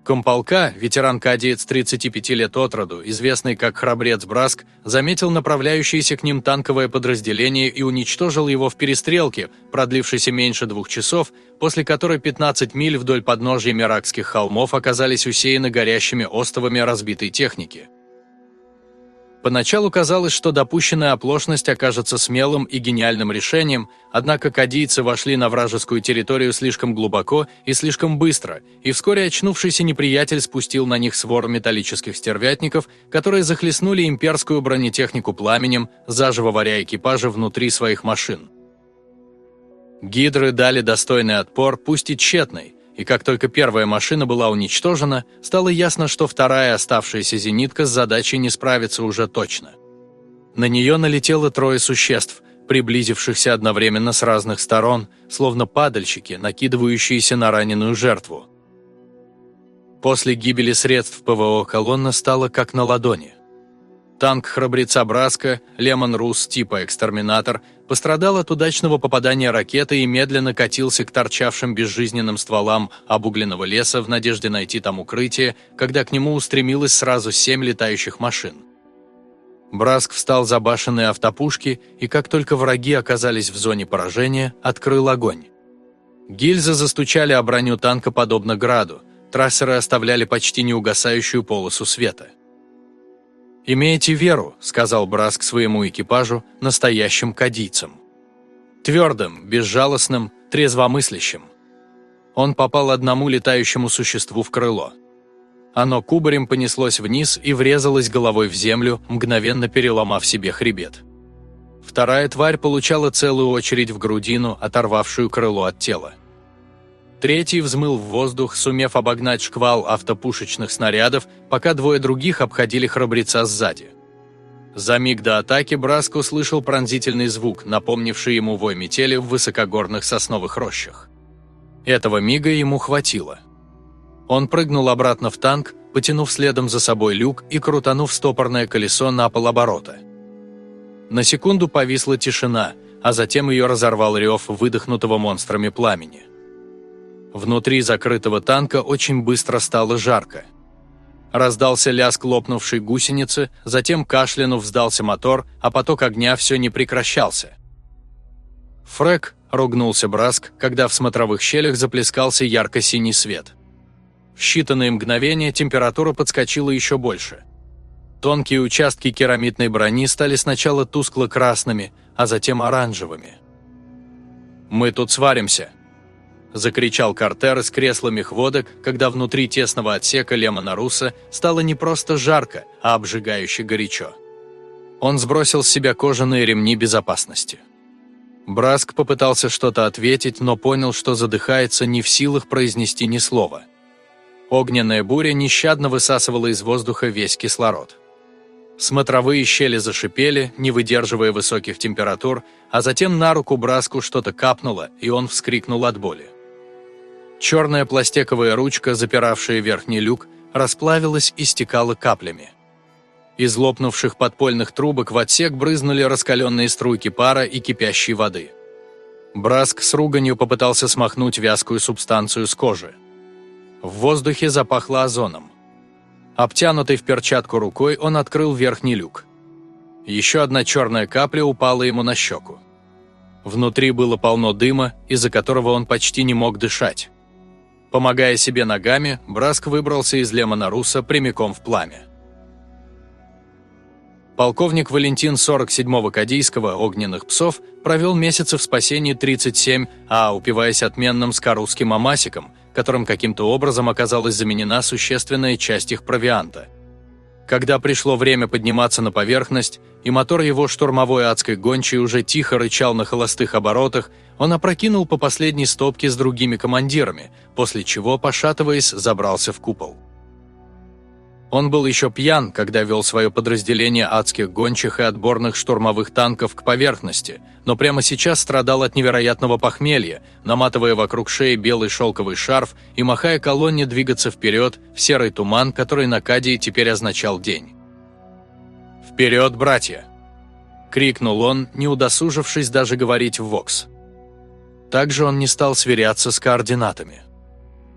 Комполка, ветеран-кадиец 35 лет от роду, известный как Храбрец Браск, заметил направляющееся к ним танковое подразделение и уничтожил его в перестрелке, продлившейся меньше двух часов, после которой 15 миль вдоль подножья Миракских холмов оказались усеяны горящими остовами разбитой техники. Поначалу казалось, что допущенная оплошность окажется смелым и гениальным решением, однако кадийцы вошли на вражескую территорию слишком глубоко и слишком быстро, и вскоре очнувшийся неприятель спустил на них свор металлических стервятников, которые захлестнули имперскую бронетехнику пламенем, заживо варя экипажи внутри своих машин. Гидры дали достойный отпор, пусть и тщетный, и как только первая машина была уничтожена, стало ясно, что вторая оставшаяся зенитка с задачей не справится уже точно. На нее налетело трое существ, приблизившихся одновременно с разных сторон, словно падальщики, накидывающиеся на раненую жертву. После гибели средств ПВО колонна стала как на ладони. Танк храбреца Браска, Лемон Рус типа «Экстерминатор» пострадал от удачного попадания ракеты и медленно катился к торчавшим безжизненным стволам обугленного леса в надежде найти там укрытие, когда к нему устремилось сразу семь летающих машин. Браск встал за башенные автопушки, и как только враги оказались в зоне поражения, открыл огонь. Гильзы застучали о броню танка подобно граду, трассеры оставляли почти неугасающую полосу света. «Имейте веру», — сказал Браск своему экипажу, настоящим кадийцам. Твердым, безжалостным, трезвомыслящим. Он попал одному летающему существу в крыло. Оно кубарем понеслось вниз и врезалось головой в землю, мгновенно переломав себе хребет. Вторая тварь получала целую очередь в грудину, оторвавшую крыло от тела. Третий взмыл в воздух, сумев обогнать шквал автопушечных снарядов, пока двое других обходили храбреца сзади. За миг до атаки Браск услышал пронзительный звук, напомнивший ему вой метели в высокогорных сосновых рощах. Этого мига ему хватило. Он прыгнул обратно в танк, потянув следом за собой люк и крутанув стопорное колесо на полоборота. На секунду повисла тишина, а затем ее разорвал рев выдохнутого монстрами пламени. Внутри закрытого танка очень быстро стало жарко. Раздался лязг лопнувшей гусеницы, затем кашлянув сдался мотор, а поток огня все не прекращался. «Фрэк!» – ругнулся Браск, когда в смотровых щелях заплескался ярко-синий свет. В считанные мгновения температура подскочила еще больше. Тонкие участки керамитной брони стали сначала тускло-красными, а затем оранжевыми. «Мы тут сваримся!» Закричал Картер из кресла мехводок, когда внутри тесного отсека Лемона Руса стало не просто жарко, а обжигающе горячо. Он сбросил с себя кожаные ремни безопасности. Браск попытался что-то ответить, но понял, что задыхается не в силах произнести ни слова. Огненная буря нещадно высасывала из воздуха весь кислород. Смотровые щели зашипели, не выдерживая высоких температур, а затем на руку Браску что-то капнуло, и он вскрикнул от боли. Черная пластиковая ручка, запиравшая верхний люк, расплавилась и стекала каплями. Из лопнувших подпольных трубок в отсек брызнули раскаленные струйки пара и кипящей воды. Браск с руганью попытался смахнуть вязкую субстанцию с кожи. В воздухе запахло озоном. Обтянутый в перчатку рукой, он открыл верхний люк. Еще одна черная капля упала ему на щеку. Внутри было полно дыма, из-за которого он почти не мог дышать. Помогая себе ногами, Браск выбрался из Лемона Руса прямиком в пламя. Полковник Валентин 47-го Кадийского «Огненных псов» провел месяцы в спасении 37, а упиваясь отменным скорусским амасиком, которым каким-то образом оказалась заменена существенная часть их провианта. Когда пришло время подниматься на поверхность, и мотор его штурмовой адской гончей уже тихо рычал на холостых оборотах, он опрокинул по последней стопке с другими командирами, после чего, пошатываясь, забрался в купол. Он был еще пьян, когда вел свое подразделение адских гончих и отборных штурмовых танков к поверхности, но прямо сейчас страдал от невероятного похмелья, наматывая вокруг шеи белый шелковый шарф и махая колонне двигаться вперед в серый туман, который на Кадии теперь означал день. «Вперед, братья!» – крикнул он, не удосужившись даже говорить в «Вокс». Также он не стал сверяться с координатами.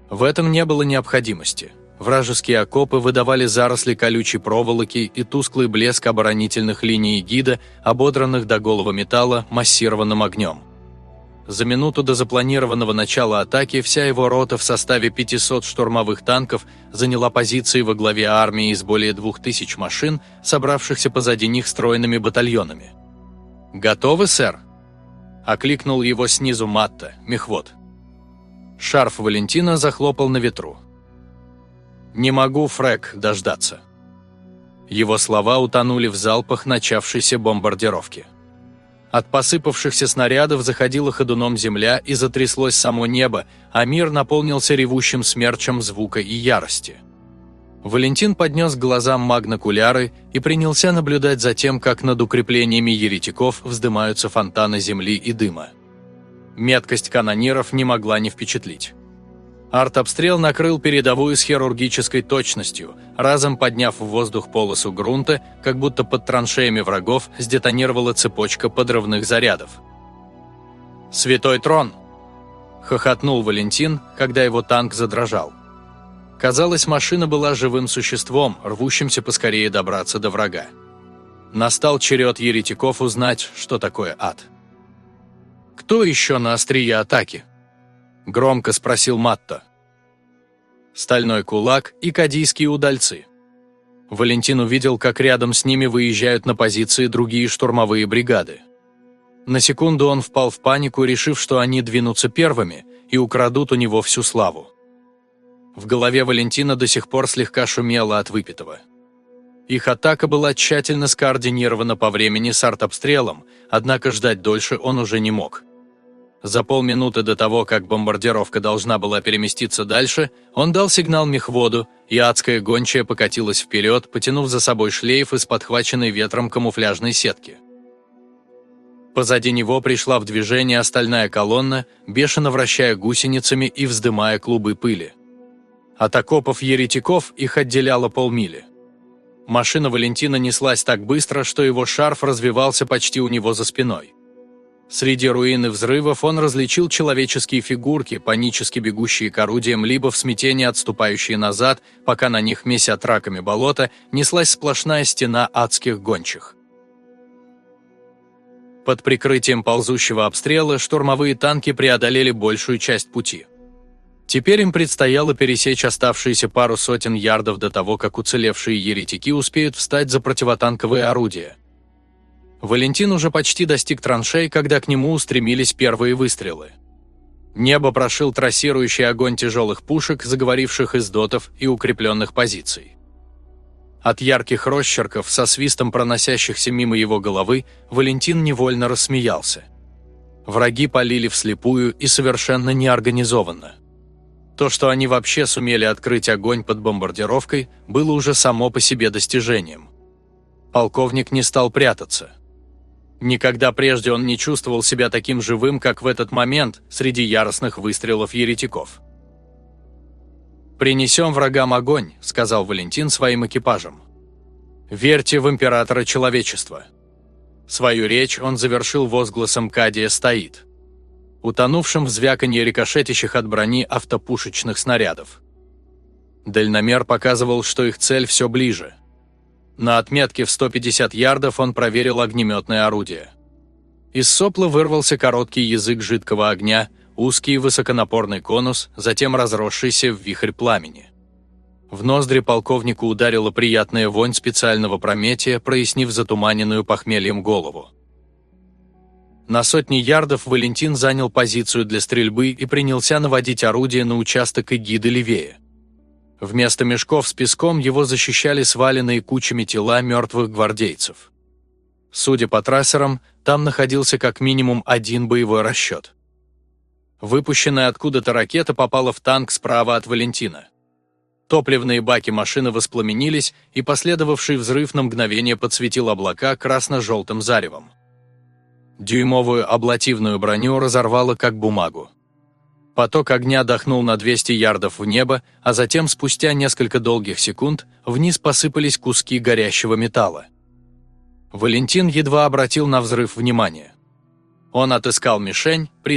В этом не было необходимости – Вражеские окопы выдавали заросли колючей проволоки и тусклый блеск оборонительных линий гида, ободранных до голого металла массированным огнем. За минуту до запланированного начала атаки вся его рота в составе 500 штурмовых танков заняла позиции во главе армии из более 2000 машин, собравшихся позади них стройными батальонами. «Готовы, сэр?» – окликнул его снизу Матта, мехвод. Шарф Валентина захлопал на ветру. «Не могу, Фрэк, дождаться». Его слова утонули в залпах начавшейся бомбардировки. От посыпавшихся снарядов заходила ходуном земля и затряслось само небо, а мир наполнился ревущим смерчем звука и ярости. Валентин поднес к глазам магнокуляры и принялся наблюдать за тем, как над укреплениями еретиков вздымаются фонтаны земли и дыма. Меткость канониров не могла не впечатлить. Артобстрел накрыл передовую с хирургической точностью, разом подняв в воздух полосу грунта, как будто под траншеями врагов сдетонировала цепочка подрывных зарядов. «Святой трон!» – хохотнул Валентин, когда его танк задрожал. Казалось, машина была живым существом, рвущимся поскорее добраться до врага. Настал черед еретиков узнать, что такое ад. Кто еще на острие атаки? Громко спросил Матто. Стальной кулак и кадийские удальцы. Валентин увидел, как рядом с ними выезжают на позиции другие штурмовые бригады. На секунду он впал в панику, решив, что они двинутся первыми и украдут у него всю славу. В голове Валентина до сих пор слегка шумело от выпитого. Их атака была тщательно скоординирована по времени с артобстрелом, однако ждать дольше он уже не мог. За полминуты до того, как бомбардировка должна была переместиться дальше, он дал сигнал мехводу, и адская гончая покатилась вперед, потянув за собой шлейф из подхваченной ветром камуфляжной сетки. Позади него пришла в движение остальная колонна, бешено вращая гусеницами и вздымая клубы пыли. От окопов еретиков их отделяло полмили. Машина Валентина неслась так быстро, что его шарф развивался почти у него за спиной. Среди руин и взрывов он различил человеческие фигурки, панически бегущие к орудиям, либо в смятении отступающие назад, пока на них, меся траками болота, неслась сплошная стена адских гончих. Под прикрытием ползущего обстрела штурмовые танки преодолели большую часть пути. Теперь им предстояло пересечь оставшиеся пару сотен ярдов до того, как уцелевшие еретики успеют встать за противотанковые орудия. Валентин уже почти достиг траншей, когда к нему устремились первые выстрелы. Небо прошил трассирующий огонь тяжелых пушек, заговоривших из дотов и укрепленных позиций. От ярких росчерков, со свистом проносящихся мимо его головы, Валентин невольно рассмеялся. Враги полили вслепую и совершенно неорганизованно. То, что они вообще сумели открыть огонь под бомбардировкой, было уже само по себе достижением. Полковник не стал прятаться. Никогда прежде он не чувствовал себя таким живым, как в этот момент, среди яростных выстрелов еретиков. «Принесем врагам огонь», – сказал Валентин своим экипажам. «Верьте в императора человечества». Свою речь он завершил возгласом «Кадия стоит», утонувшим в звяканье рикошетящих от брони автопушечных снарядов. Дальномер показывал, что их цель все ближе. На отметке в 150 ярдов он проверил огнеметное орудие. Из сопла вырвался короткий язык жидкого огня, узкий высоконапорный конус, затем разросшийся в вихрь пламени. В ноздри полковнику ударила приятная вонь специального прометия, прояснив затуманенную похмельем голову. На сотни ярдов Валентин занял позицию для стрельбы и принялся наводить орудие на участок эгиды левее. Вместо мешков с песком его защищали сваленные кучами тела мертвых гвардейцев. Судя по трассерам, там находился как минимум один боевой расчет. Выпущенная откуда-то ракета попала в танк справа от Валентина. Топливные баки машины воспламенились, и последовавший взрыв на мгновение подсветил облака красно-желтым заревом. Дюймовую облативную броню разорвало как бумагу. Поток огня дохнул на 200 ярдов в небо, а затем спустя несколько долгих секунд вниз посыпались куски горящего металла. Валентин едва обратил на взрыв внимание. Он отыскал мишень, прицелился,